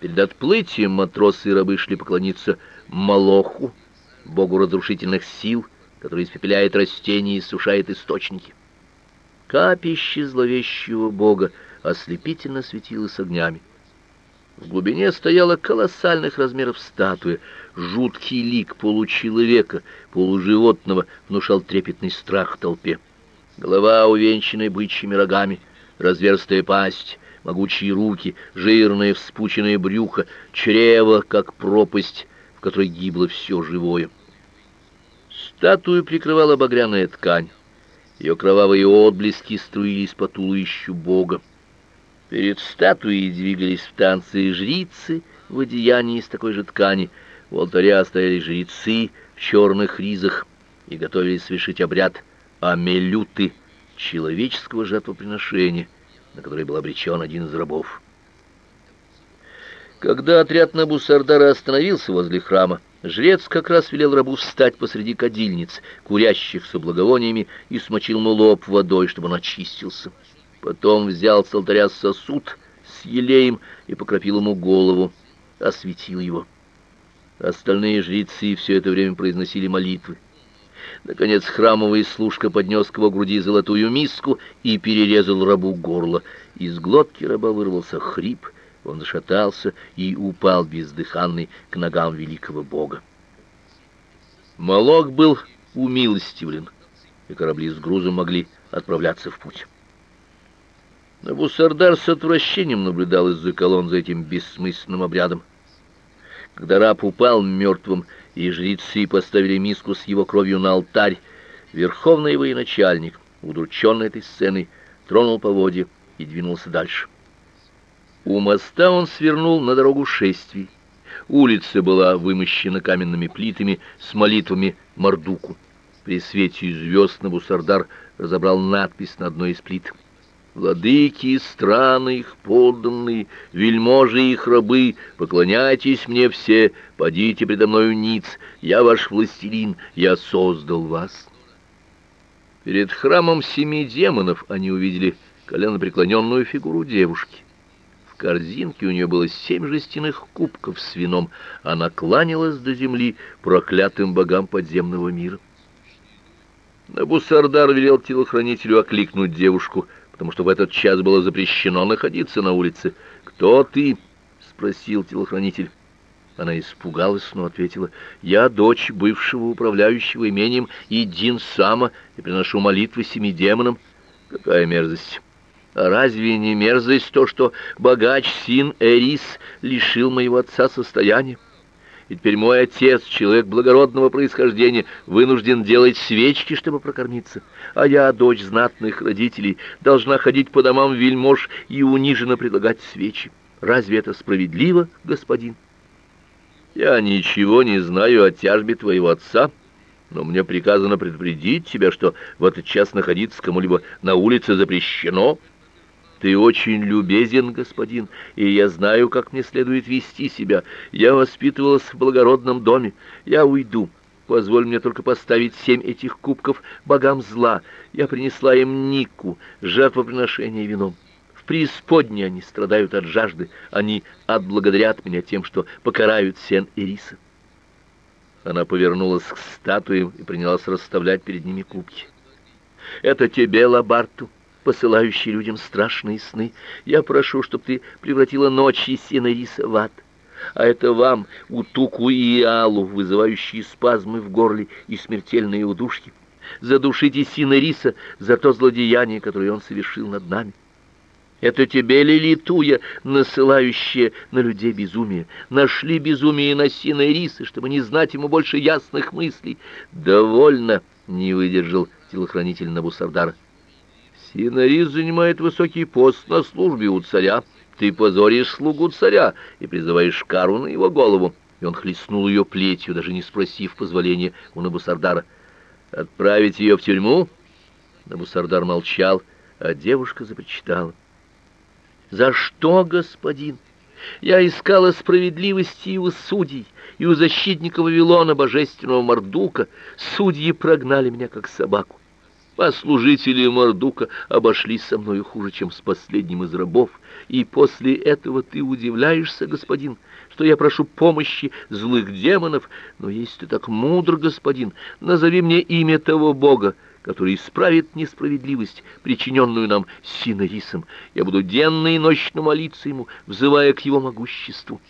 Перед отплытием матросы и рабы шли поклониться Молоху, богу разрушительных сил, который испепеляет растения и сушает источники. Капище зловещего бога ослепительно светилось огнями. В глубине стояла колоссальных размеров статуя. Жуткий лик получеловека, полуживотного, внушал трепетный страх толпе. Голова, увенчанная бычьими рогами, разверстая пасть, могучие руки, жирное вспученное брюхо, чрево, как пропасть, в которой гибло все живое. Статую прикрывала багряная ткань. Ее кровавые отблески струились по туловищу бога. Перед статуей двигались в танце жрицы в одеянии из такой же ткани. У алтаря стояли жрецы в черных ризах и готовились совершить обряд амелюты, человеческого жертвоприношения, на которое был обречен один из рабов. Когда отряд Набусардара остановился возле храма, жрец как раз велел рабу встать посреди кадильниц, курящих с благовониями, и смочил ему лоб водой, чтобы он очистился. Потом взял с алтаря сосуд с елеем и покропил ему голову, осветил его. Остальные жрецы все это время произносили молитвы. Наконец храмовый служка поднес к его груди золотую миску и перерезал рабу горло. Из глотки раба вырвался хрип — он зашатался и упал бездыханный к ногам великого бога. Молок был умилостивлен, и корабли с грузом могли отправляться в путь. Набусардар с отвращением наблюдал из-за колонн за этим бессмысленным обрядом. Когда раб упал мертвым, и жрецы поставили миску с его кровью на алтарь, верховный военачальник, удрученный этой сценой, тронул поводья и двинулся дальше. У моста он свернул на дорогу шествий. Улица была вымощена каменными плитами с молитвами Мардуку. При свете звезд Набусардар разобрал надпись на одной из плит. «Владыки, страны их подданные, вельможи их рабы, поклоняйтесь мне все, подите предо мною ниц, я ваш властелин, я создал вас». Перед храмом семи демонов они увидели коленопреклоненную фигуру девушки корзинке у нее было семь жестяных кубков с вином. Она кланялась до земли проклятым богам подземного мира. Набусардар велел телохранителю окликнуть девушку, потому что в этот час было запрещено находиться на улице. «Кто ты?» — спросил телохранитель. Она испугалась, но ответила, «Я дочь бывшего управляющего имением Идин Сама и приношу молитвы семи демонам». «Какая мерзость!» разве не мерзость то, что богач Син Эрис лишил моего отца состояния? И теперь мой отец, человек благородного происхождения, вынужден делать свечки, чтобы прокормиться, а я, дочь знатных родителей, должна ходить по домам вельмож и униженно предлагать свечи. Разве это справедливо, господин? Я ничего не знаю о тяжбе твоего отца, но мне приказано предупредить тебя, что в этот час находиться кому-либо на улице запрещено, — ты очень любезен, господин, и я знаю, как мне следует вести себя. Я воспитывалась в благородном доме. Я уйду. Позволь мне только поставить семь этих кубков богам зла. Я принесла им Нику, жертвоприношение вином. В преисподней они страдают от жажды. Они отблагодарят меня тем, что покарают Сен Ириса. Она повернулась к статуям и принялась расставлять перед ними кубки. «Это тебе, Лабарту!» Посылающий людям страшные сны. Я прошу, чтобы ты превратила ночи Синариса в ад. А это вам, Утуку и Алу, вызывающие спазмы в горле и смертельные удушки. Задушите Синариса за то злодеяние, которое он совершил над нами. Это тебе, Лилитуя, насылающая на людей безумие. Нашли безумие на Синариса, чтобы не знать ему больше ясных мыслей. Довольно, не выдержал телохранитель Набусардара. Синарис занимает высокий пост на службе у царя. Ты позоришь слугу царя и призываешь кару на его голову. И он хлестнул ее плетью, даже не спросив позволения у Набусардара. Отправить ее в тюрьму? Набусардар молчал, а девушка запричитала. За что, господин? Я искала справедливости и у судей, и у защитника Вавилона, божественного Мардука. Судьи прогнали меня, как собаку. Послужители Мордука обошлись со мною хуже, чем с последним из рабов, и после этого ты удивляешься, господин, что я прошу помощи злых демонов, но если ты так мудр, господин, назови мне имя того бога, который исправит несправедливость, причиненную нам Синарисом. Я буду денно и ночно молиться ему, взывая к его могуществу.